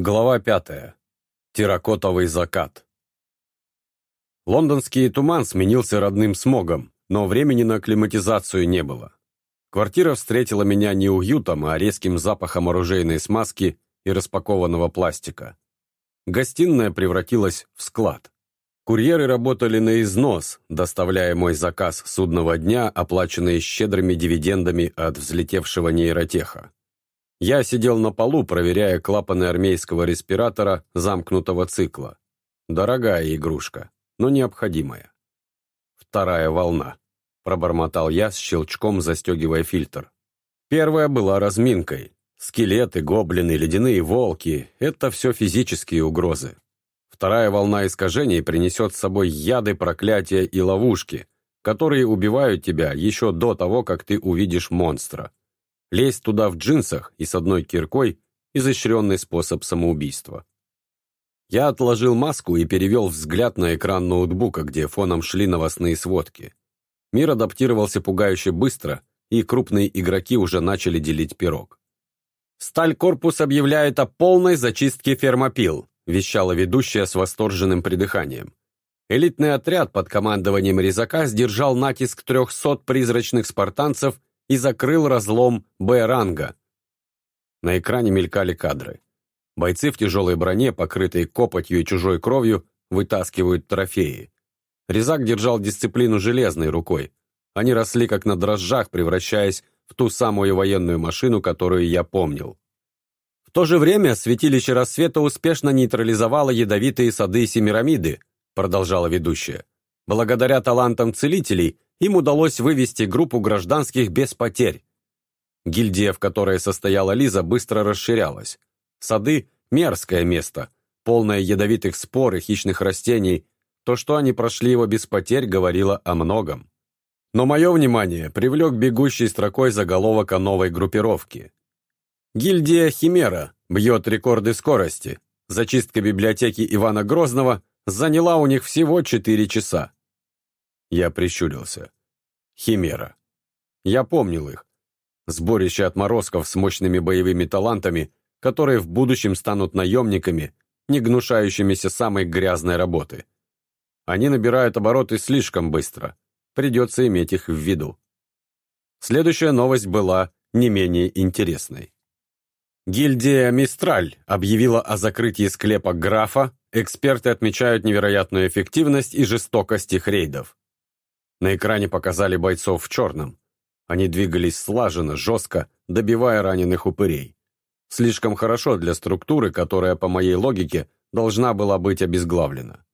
Глава пятая. Терракотовый закат. Лондонский туман сменился родным смогом, но времени на акклиматизацию не было. Квартира встретила меня не уютом, а резким запахом оружейной смазки и распакованного пластика. Гостиная превратилась в склад. Курьеры работали на износ, доставляя мой заказ судного дня, оплаченный щедрыми дивидендами от взлетевшего нейротеха. Я сидел на полу, проверяя клапаны армейского респиратора замкнутого цикла. Дорогая игрушка, но необходимая. Вторая волна. Пробормотал я с щелчком, застегивая фильтр. Первая была разминкой. Скелеты, гоблины, ледяные волки – это все физические угрозы. Вторая волна искажений принесет с собой яды, проклятия и ловушки, которые убивают тебя еще до того, как ты увидишь монстра. Лезть туда в джинсах и с одной киркой – изощренный способ самоубийства. Я отложил маску и перевел взгляд на экран ноутбука, где фоном шли новостные сводки. Мир адаптировался пугающе быстро, и крупные игроки уже начали делить пирог. «Сталь Корпус объявляет о полной зачистке фермопил», вещала ведущая с восторженным придыханием. Элитный отряд под командованием Резака сдержал натиск 300 призрачных спартанцев и закрыл разлом Б-ранга. На экране мелькали кадры. Бойцы в тяжелой броне, покрытые копотью и чужой кровью, вытаскивают трофеи. Резак держал дисциплину железной рукой. Они росли как на дрожжах, превращаясь в ту самую военную машину, которую я помнил. В то же время святилище рассвета успешно нейтрализовало ядовитые сады Семирамиды, продолжала ведущая. Благодаря талантам целителей им удалось вывести группу гражданских без потерь. Гильдия, в которой состояла Лиза, быстро расширялась. Сады – мерзкое место, полное ядовитых спор и хищных растений. То, что они прошли его без потерь, говорило о многом. Но мое внимание привлек бегущий строкой заголовок о новой группировке. Гильдия Химера бьет рекорды скорости. Зачистка библиотеки Ивана Грозного заняла у них всего 4 часа. Я прищурился. Химера. Я помнил их. Сборище отморозков с мощными боевыми талантами, которые в будущем станут наемниками, не гнушающимися самой грязной работы. Они набирают обороты слишком быстро. Придется иметь их в виду. Следующая новость была не менее интересной. Гильдия «Мистраль» объявила о закрытии склепа «Графа», эксперты отмечают невероятную эффективность и жестокость их рейдов. На экране показали бойцов в черном. Они двигались слаженно, жестко, добивая раненых упырей. Слишком хорошо для структуры, которая, по моей логике, должна была быть обезглавлена.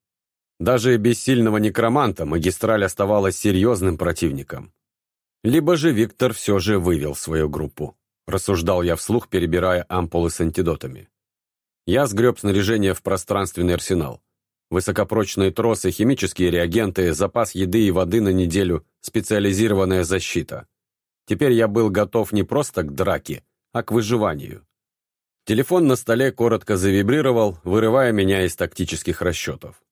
Даже без сильного некроманта магистраль оставалась серьезным противником. Либо же Виктор все же вывел свою группу. Рассуждал я вслух, перебирая ампулы с антидотами. Я сгреб снаряжение в пространственный арсенал. Высокопрочные тросы, химические реагенты, запас еды и воды на неделю, специализированная защита. Теперь я был готов не просто к драке, а к выживанию. Телефон на столе коротко завибрировал, вырывая меня из тактических расчетов.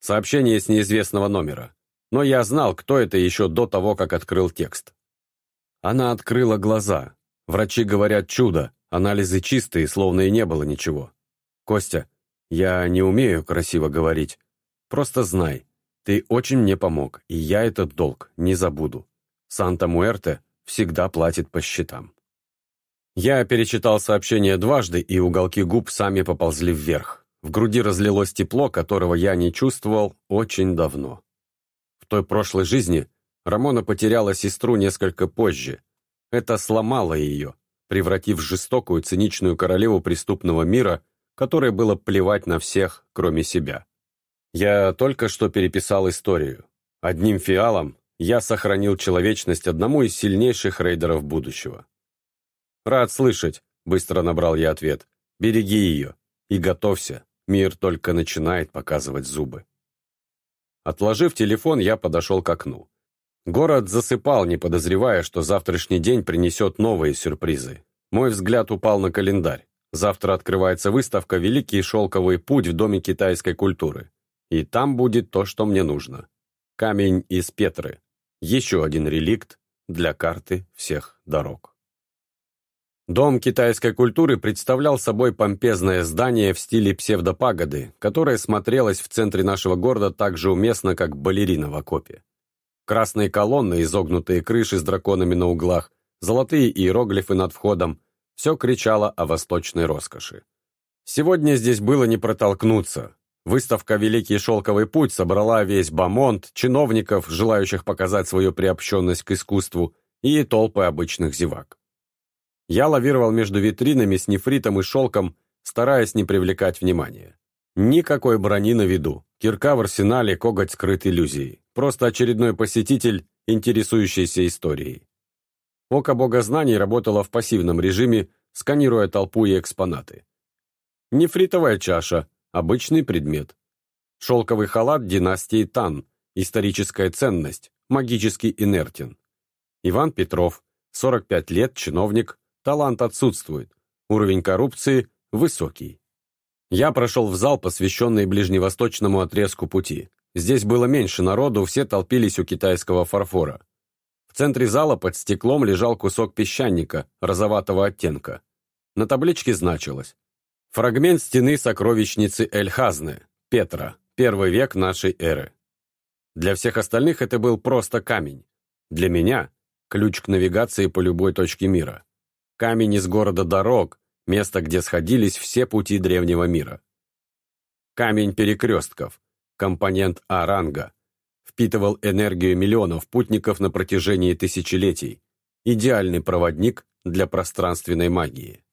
Сообщение с неизвестного номера. Но я знал, кто это еще до того, как открыл текст. Она открыла глаза. Врачи говорят чудо, анализы чистые, словно и не было ничего. Костя, я не умею красиво говорить. Просто знай, ты очень мне помог, и я этот долг не забуду. Санта-Муэрте всегда платит по счетам. Я перечитал сообщение дважды, и уголки губ сами поползли вверх. В груди разлилось тепло, которого я не чувствовал очень давно. В той прошлой жизни Рамона потеряла сестру несколько позже. Это сломало ее, превратив в жестокую, циничную королеву преступного мира, которой было плевать на всех, кроме себя. Я только что переписал историю. Одним фиалом я сохранил человечность одному из сильнейших рейдеров будущего. «Рад слышать», — быстро набрал я ответ. «Береги ее и готовься, мир только начинает показывать зубы». Отложив телефон, я подошел к окну. Город засыпал, не подозревая, что завтрашний день принесет новые сюрпризы. Мой взгляд упал на календарь. Завтра открывается выставка «Великий шелковый путь» в Доме китайской культуры. И там будет то, что мне нужно. Камень из Петры. Еще один реликт для карты всех дорог. Дом китайской культуры представлял собой помпезное здание в стиле псевдопагоды, которое смотрелось в центре нашего города так же уместно, как балерина в окопе. Красные колонны, изогнутые крыши с драконами на углах, золотые иероглифы над входом – все кричало о восточной роскоши. Сегодня здесь было не протолкнуться. Выставка «Великий шелковый путь» собрала весь бомонд, чиновников, желающих показать свою приобщенность к искусству, и толпы обычных зевак. Я лавировал между витринами с нефритом и шелком, стараясь не привлекать внимания. Никакой брони на виду. Кирка в арсенале, коготь скрыт иллюзией. Просто очередной посетитель, интересующийся историей. Око богознаний работало в пассивном режиме, сканируя толпу и экспонаты. Нефритовая чаша – обычный предмет. Шелковый халат династии Тан – историческая ценность, магически инертен. Иван Петров, 45 лет, чиновник, талант отсутствует, уровень коррупции высокий. Я прошел в зал, посвященный ближневосточному отрезку пути. Здесь было меньше народу, все толпились у китайского фарфора. В центре зала под стеклом лежал кусок песчаника, розоватого оттенка. На табличке значилось «Фрагмент стены сокровищницы Эль-Хазне, Петра, первый век нашей эры». Для всех остальных это был просто камень. Для меня – ключ к навигации по любой точке мира. Камень из города дорог, место, где сходились все пути древнего мира. Камень перекрестков, компонент А-ранга, впитывал энергию миллионов путников на протяжении тысячелетий, идеальный проводник для пространственной магии.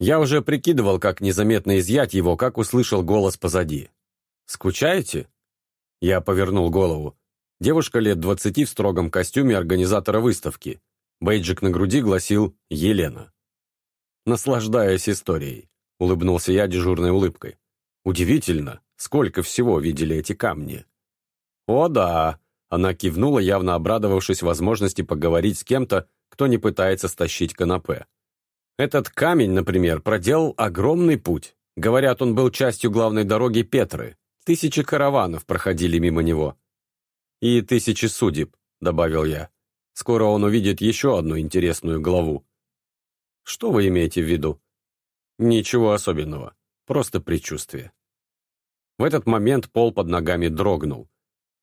Я уже прикидывал, как незаметно изъять его, как услышал голос позади. «Скучаете?» Я повернул голову. Девушка лет двадцати в строгом костюме организатора выставки, Бейджик на груди гласил «Елена». «Наслаждаясь историей», — улыбнулся я дежурной улыбкой. «Удивительно, сколько всего видели эти камни». «О да», — она кивнула, явно обрадовавшись возможности поговорить с кем-то, кто не пытается стащить канапе. «Этот камень, например, проделал огромный путь. Говорят, он был частью главной дороги Петры. Тысячи караванов проходили мимо него». «И тысячи судеб», — добавил я. Скоро он увидит еще одну интересную главу. Что вы имеете в виду? Ничего особенного, просто предчувствие. В этот момент пол под ногами дрогнул.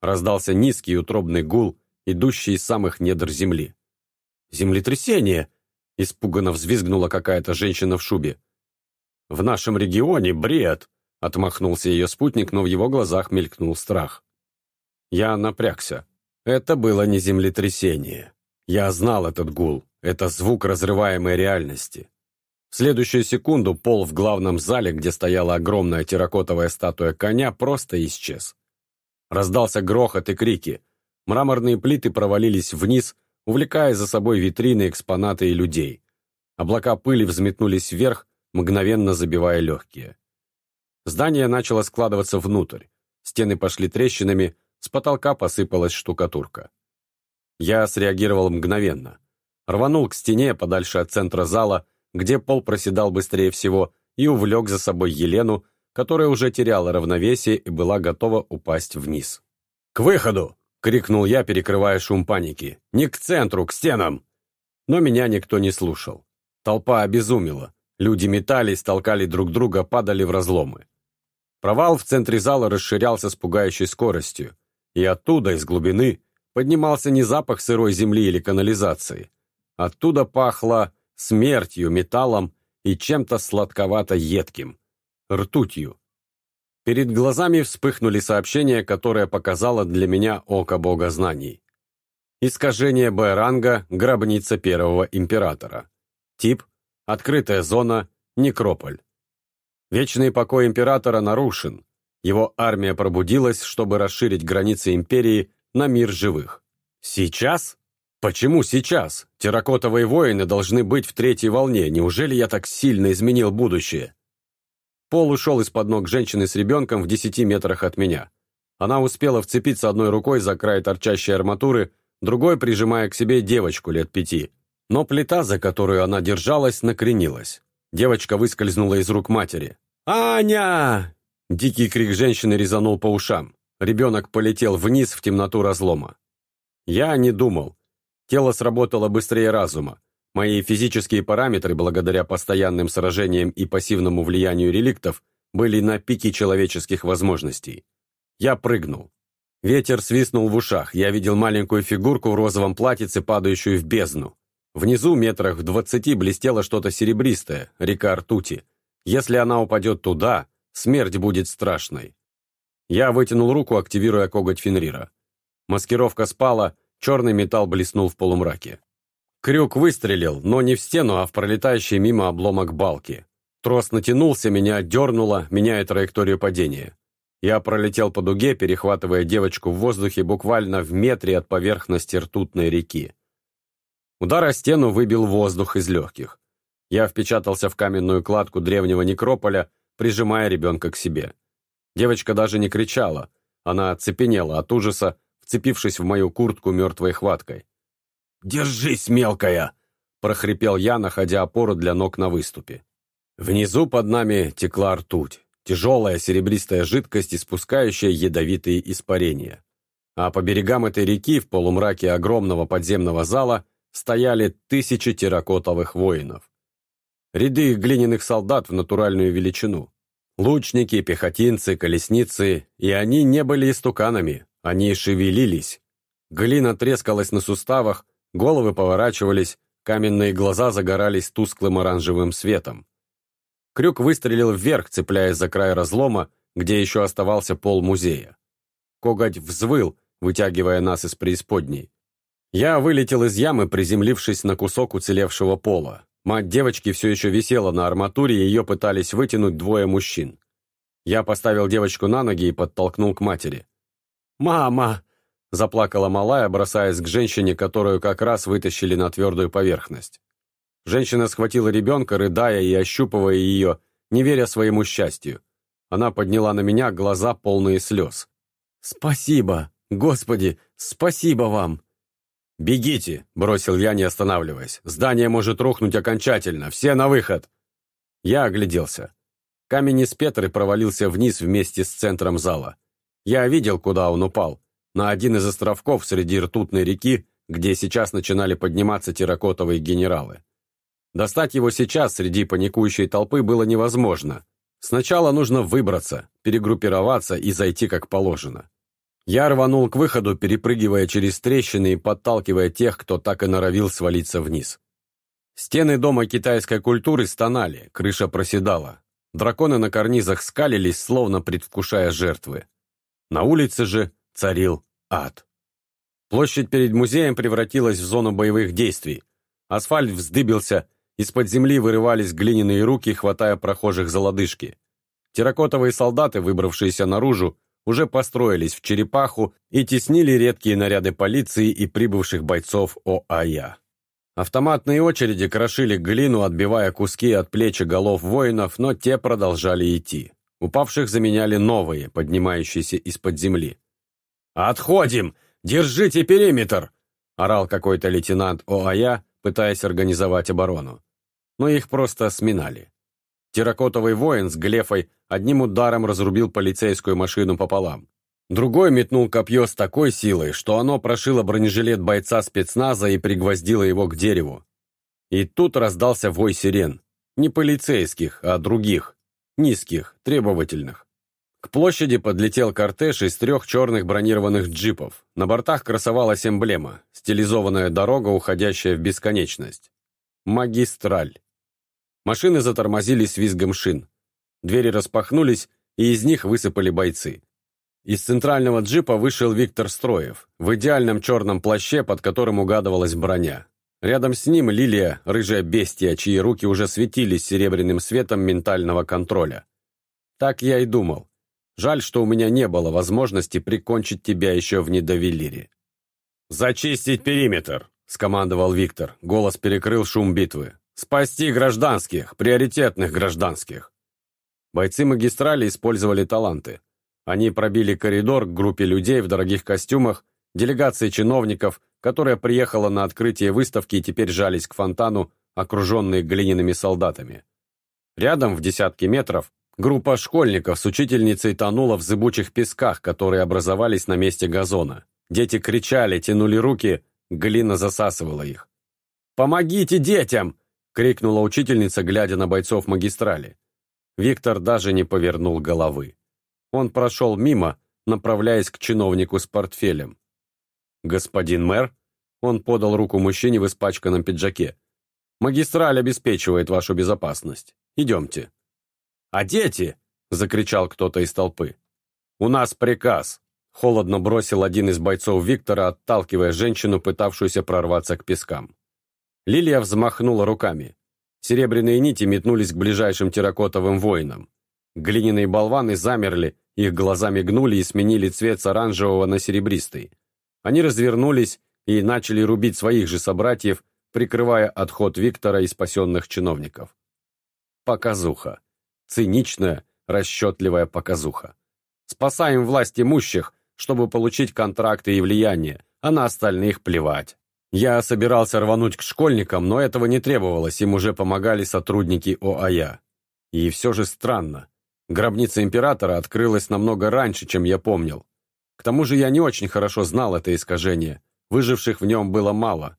Раздался низкий утробный гул, идущий из самых недр земли. «Землетрясение!» — испуганно взвизгнула какая-то женщина в шубе. «В нашем регионе бред!» — отмахнулся ее спутник, но в его глазах мелькнул страх. Я напрягся. Это было не землетрясение. Я знал этот гул. Это звук разрываемой реальности. В следующую секунду пол в главном зале, где стояла огромная терракотовая статуя коня, просто исчез. Раздался грохот и крики. Мраморные плиты провалились вниз, увлекая за собой витрины, экспонаты и людей. Облака пыли взметнулись вверх, мгновенно забивая легкие. Здание начало складываться внутрь. Стены пошли трещинами, с потолка посыпалась штукатурка. Я среагировал мгновенно. Рванул к стене подальше от центра зала, где пол проседал быстрее всего, и увлек за собой Елену, которая уже теряла равновесие и была готова упасть вниз. «К выходу!» — крикнул я, перекрывая шум паники. «Не к центру, к стенам!» Но меня никто не слушал. Толпа обезумела. Люди метались, толкали друг друга, падали в разломы. Провал в центре зала расширялся с пугающей скоростью. И оттуда, из глубины, поднимался не запах сырой земли или канализации. Оттуда пахло смертью, металлом и чем-то сладковато-едким, ртутью. Перед глазами вспыхнули сообщения, которое показало для меня око бога знаний. Искажение Б-ранга, гробница первого императора. Тип – открытая зона, некрополь. Вечный покой императора нарушен. Его армия пробудилась, чтобы расширить границы империи на мир живых. Сейчас? Почему сейчас? Терракотовые воины должны быть в третьей волне. Неужели я так сильно изменил будущее? Пол ушел из-под ног женщины с ребенком в десяти метрах от меня. Она успела вцепиться одной рукой за край торчащей арматуры, другой прижимая к себе девочку лет пяти. Но плита, за которую она держалась, накренилась. Девочка выскользнула из рук матери. «Аня!» Дикий крик женщины резанул по ушам. Ребенок полетел вниз в темноту разлома. Я не думал. Тело сработало быстрее разума. Мои физические параметры, благодаря постоянным сражениям и пассивному влиянию реликтов, были на пике человеческих возможностей. Я прыгнул. Ветер свистнул в ушах, я видел маленькую фигурку в розовом платьице, падающую в бездну. Внизу, метрах в двадцати, блестело что-то серебристое, река ртути. Если она упадет туда, смерть будет страшной. Я вытянул руку, активируя коготь Фенрира. Маскировка спала, черный металл блеснул в полумраке. Крюк выстрелил, но не в стену, а в пролетающий мимо обломок балки. Трос натянулся, меня дернуло, меняя траекторию падения. Я пролетел по дуге, перехватывая девочку в воздухе буквально в метре от поверхности ртутной реки. Удар о стену выбил воздух из легких. Я впечатался в каменную кладку древнего некрополя, прижимая ребенка к себе. Девочка даже не кричала, она оцепенела от ужаса, вцепившись в мою куртку мертвой хваткой. «Держись, мелкая!» – прохрипел я, находя опору для ног на выступе. Внизу под нами текла ртуть, тяжелая серебристая жидкость, испускающая ядовитые испарения. А по берегам этой реки в полумраке огромного подземного зала стояли тысячи терракотовых воинов. Ряды глиняных солдат в натуральную величину. Лучники, пехотинцы, колесницы, и они не были истуканами, они шевелились. Глина трескалась на суставах, Головы поворачивались, каменные глаза загорались тусклым оранжевым светом. Крюк выстрелил вверх, цепляясь за край разлома, где еще оставался пол музея. Коготь взвыл, вытягивая нас из преисподней. Я вылетел из ямы, приземлившись на кусок уцелевшего пола. Мать девочки все еще висела на арматуре, и ее пытались вытянуть двое мужчин. Я поставил девочку на ноги и подтолкнул к матери. «Мама!» Заплакала малая, бросаясь к женщине, которую как раз вытащили на твердую поверхность. Женщина схватила ребенка, рыдая и ощупывая ее, не веря своему счастью. Она подняла на меня глаза, полные слез. «Спасибо! Господи, спасибо вам!» «Бегите!» – бросил я, не останавливаясь. «Здание может рухнуть окончательно! Все на выход!» Я огляделся. Камень из Петры провалился вниз вместе с центром зала. Я видел, куда он упал на один из островков среди ртутной реки, где сейчас начинали подниматься терракотовые генералы. Достать его сейчас среди паникующей толпы было невозможно. Сначала нужно выбраться, перегруппироваться и зайти как положено. Я рванул к выходу, перепрыгивая через трещины и подталкивая тех, кто так и норовил свалиться вниз. Стены дома китайской культуры стонали, крыша проседала. Драконы на карнизах скалились, словно предвкушая жертвы. На улице же царил ад. Площадь перед музеем превратилась в зону боевых действий. Асфальт вздыбился, из-под земли вырывались глиняные руки, хватая прохожих за лодыжки. Терракотовые солдаты, выбравшиеся наружу, уже построились в черепаху и теснили редкие наряды полиции и прибывших бойцов ОАЯ. Автоматные очереди крошили глину, отбивая куски от плеч и голов воинов, но те продолжали идти. Упавших заменяли новые, поднимающиеся из-под земли. «Отходим! Держите периметр!» – орал какой-то лейтенант ОАЯ, пытаясь организовать оборону. Но их просто сминали. Терракотовый воин с глефой одним ударом разрубил полицейскую машину пополам. Другой метнул копье с такой силой, что оно прошило бронежилет бойца спецназа и пригвоздило его к дереву. И тут раздался вой сирен. Не полицейских, а других. Низких, требовательных. К площади подлетел кортеж из трех черных бронированных джипов. На бортах красовалась эмблема, стилизованная дорога, уходящая в бесконечность. Магистраль. Машины затормозили с визгом шин. Двери распахнулись, и из них высыпали бойцы. Из центрального джипа вышел Виктор Строев, в идеальном черном плаще, под которым угадывалась броня. Рядом с ним Лилия, рыжая бестия, чьи руки уже светились серебряным светом ментального контроля. Так я и думал. Жаль, что у меня не было возможности прикончить тебя еще в недовелире». «Зачистить периметр!» – скомандовал Виктор. Голос перекрыл шум битвы. «Спасти гражданских, приоритетных гражданских!» Бойцы магистрали использовали таланты. Они пробили коридор к группе людей в дорогих костюмах, делегации чиновников, которая приехала на открытие выставки и теперь жались к фонтану, окруженные глиняными солдатами. Рядом, в десятки метров, Группа школьников с учительницей тонула в зыбучих песках, которые образовались на месте газона. Дети кричали, тянули руки, глина засасывала их. «Помогите детям!» — крикнула учительница, глядя на бойцов магистрали. Виктор даже не повернул головы. Он прошел мимо, направляясь к чиновнику с портфелем. «Господин мэр?» Он подал руку мужчине в испачканном пиджаке. «Магистраль обеспечивает вашу безопасность. Идемте». «А дети?» — закричал кто-то из толпы. «У нас приказ», — холодно бросил один из бойцов Виктора, отталкивая женщину, пытавшуюся прорваться к пескам. Лилия взмахнула руками. Серебряные нити метнулись к ближайшим терракотовым воинам. Глиняные болваны замерли, их глаза мигнули и сменили цвет с оранжевого на серебристый. Они развернулись и начали рубить своих же собратьев, прикрывая отход Виктора и спасенных чиновников. Показуха. Циничная, расчетливая показуха. Спасаем власть имущих, чтобы получить контракты и влияние, а на остальных плевать. Я собирался рвануть к школьникам, но этого не требовалось, им уже помогали сотрудники ОАЯ. И все же странно. Гробница императора открылась намного раньше, чем я помнил. К тому же я не очень хорошо знал это искажение. Выживших в нем было мало.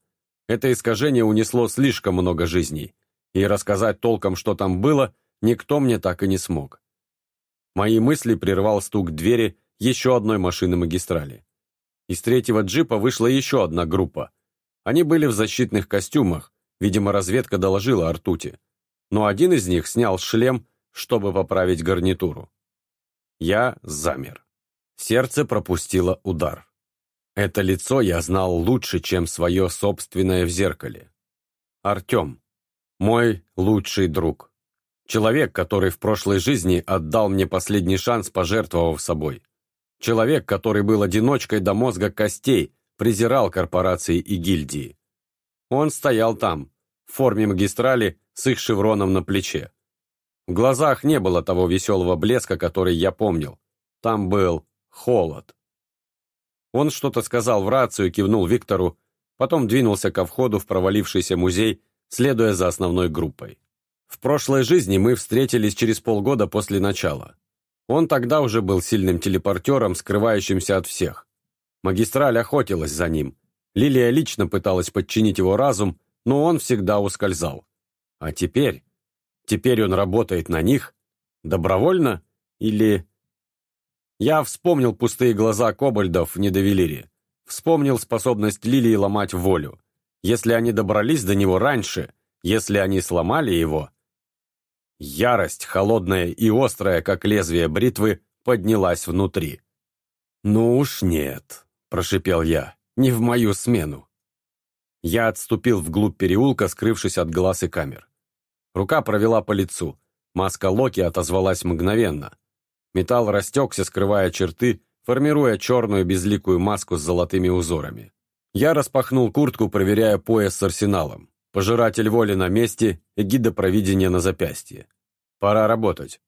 Это искажение унесло слишком много жизней. И рассказать толком, что там было, никто мне так и не смог. Мои мысли прервал стук двери еще одной машины магистрали. Из третьего джипа вышла еще одна группа – они были в защитных костюмах, видимо, разведка доложила о. Но один из них снял шлем, чтобы поправить гарнитуру. Я замер. Сердце пропустило удар. Это лицо я знал лучше, чем свое собственное в зеркале. Артем. Мой лучший друг. Человек, который в прошлой жизни отдал мне последний шанс, пожертвовав собой. Человек, который был одиночкой до мозга костей, презирал корпорации и гильдии. Он стоял там, в форме магистрали с их шевроном на плече. В глазах не было того веселого блеска, который я помнил. Там был холод. Он что-то сказал в рацию, кивнул Виктору, потом двинулся ко входу в провалившийся музей, следуя за основной группой. В прошлой жизни мы встретились через полгода после начала. Он тогда уже был сильным телепортером, скрывающимся от всех. Магистраль охотилась за ним. Лилия лично пыталась подчинить его разум, но он всегда ускользал. А теперь? Теперь он работает на них? Добровольно? Или... Я вспомнил пустые глаза кобальдов в Недовелире. Вспомнил способность Лилии ломать волю. Если они добрались до него раньше, если они сломали его... Ярость, холодная и острая, как лезвие бритвы, поднялась внутри. «Ну уж нет», прошипел я. «Не в мою смену!» Я отступил вглубь переулка, скрывшись от глаз и камер. Рука провела по лицу. Маска Локи отозвалась мгновенно. Металл растекся, скрывая черты, формируя черную безликую маску с золотыми узорами. Я распахнул куртку, проверяя пояс с арсеналом. Пожиратель воли на месте, эгида провидения на запястье. Пора работать.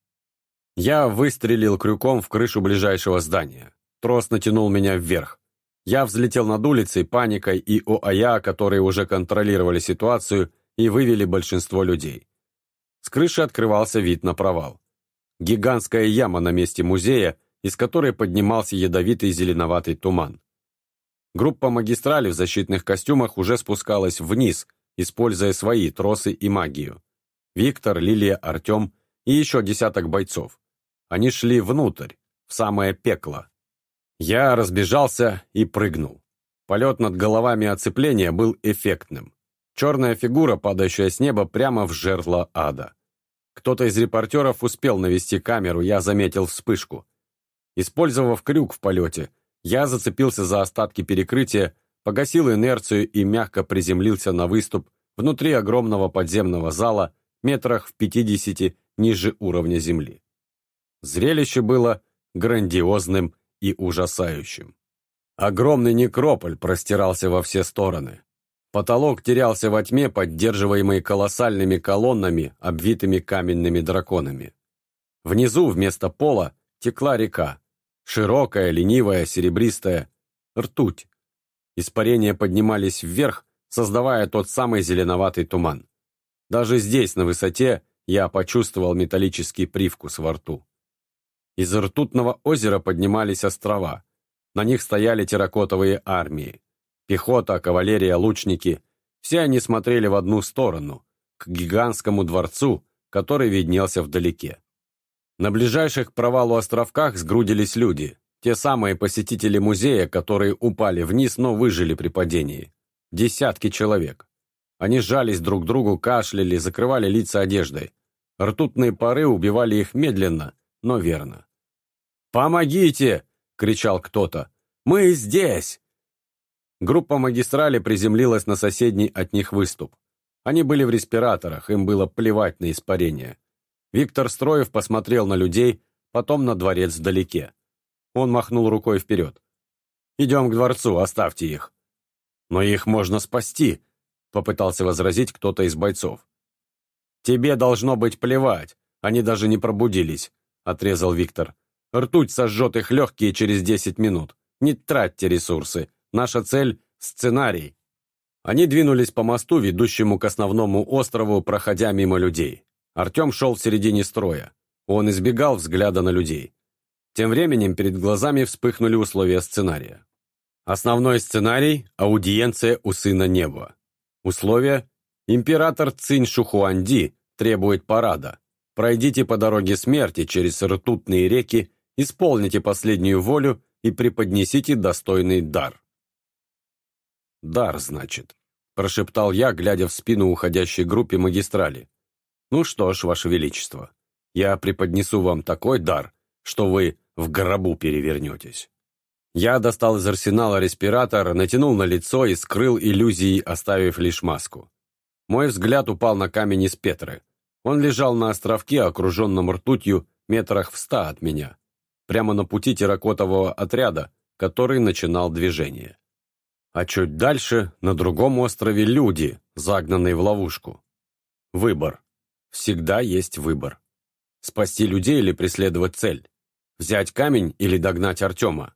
Я выстрелил крюком в крышу ближайшего здания. Трос натянул меня вверх. Я взлетел над улицей, паникой и ОАЯ, которые уже контролировали ситуацию и вывели большинство людей. С крыши открывался вид на провал. Гигантская яма на месте музея, из которой поднимался ядовитый зеленоватый туман. Группа магистрали в защитных костюмах уже спускалась вниз, используя свои тросы и магию. Виктор, Лилия, Артем и еще десяток бойцов. Они шли внутрь, в самое пекло. Я разбежался и прыгнул. Полет над головами оцепления был эффектным. Черная фигура, падающая с неба прямо в жерло ада. Кто-то из репортеров успел навести камеру, я заметил вспышку. Использовав крюк в полете, я зацепился за остатки перекрытия, погасил инерцию и мягко приземлился на выступ внутри огромного подземного зала метрах в 50 ниже уровня земли. Зрелище было грандиозным и ужасающим. Огромный некрополь простирался во все стороны. Потолок терялся во тьме, поддерживаемый колоссальными колоннами, обвитыми каменными драконами. Внизу вместо пола текла река. Широкая, ленивая, серебристая. Ртуть. Испарения поднимались вверх, создавая тот самый зеленоватый туман. Даже здесь, на высоте, я почувствовал металлический привкус во рту. Из ртутного озера поднимались острова. На них стояли терракотовые армии. Пехота, кавалерия, лучники. Все они смотрели в одну сторону, к гигантскому дворцу, который виднелся вдалеке. На ближайших к провалу островках сгрудились люди, те самые посетители музея, которые упали вниз, но выжили при падении. Десятки человек. Они сжались друг к другу, кашляли, закрывали лица одеждой. Ртутные пары убивали их медленно, но верно. «Помогите!» — кричал кто-то. «Мы здесь!» Группа магистрали приземлилась на соседний от них выступ. Они были в респираторах, им было плевать на испарение. Виктор Строев посмотрел на людей, потом на дворец вдалеке. Он махнул рукой вперед. «Идем к дворцу, оставьте их». «Но их можно спасти», — попытался возразить кто-то из бойцов. «Тебе должно быть плевать, они даже не пробудились», — отрезал Виктор. «Ртуть сожжет их легкие через десять минут. Не тратьте ресурсы. Наша цель — сценарий». Они двинулись по мосту, ведущему к основному острову, проходя мимо людей. Артем шел в середине строя. Он избегал взгляда на людей. Тем временем перед глазами вспыхнули условия сценария. Основной сценарий – аудиенция у сына неба. Условия – император Цинь Шухуанди требует парада. Пройдите по дороге смерти через ртутные реки, исполните последнюю волю и преподнесите достойный дар. «Дар, значит», – прошептал я, глядя в спину уходящей группе магистрали. «Ну что ж, Ваше Величество, я преподнесу вам такой дар, что вы в гробу перевернетесь». Я достал из арсенала респиратор, натянул на лицо и скрыл иллюзии, оставив лишь маску. Мой взгляд упал на камень из Петры. Он лежал на островке, окруженном ртутью, метрах в ста от меня, прямо на пути терракотового отряда, который начинал движение. А чуть дальше, на другом острове, люди, загнанные в ловушку. Выбор. Всегда есть выбор. Спасти людей или преследовать цель? Взять камень или догнать Артема?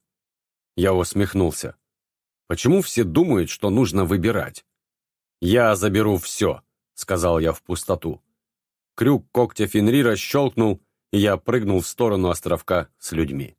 Я усмехнулся. Почему все думают, что нужно выбирать? «Я заберу все», — сказал я в пустоту. Крюк когтя Фенрира щелкнул, и я прыгнул в сторону островка с людьми.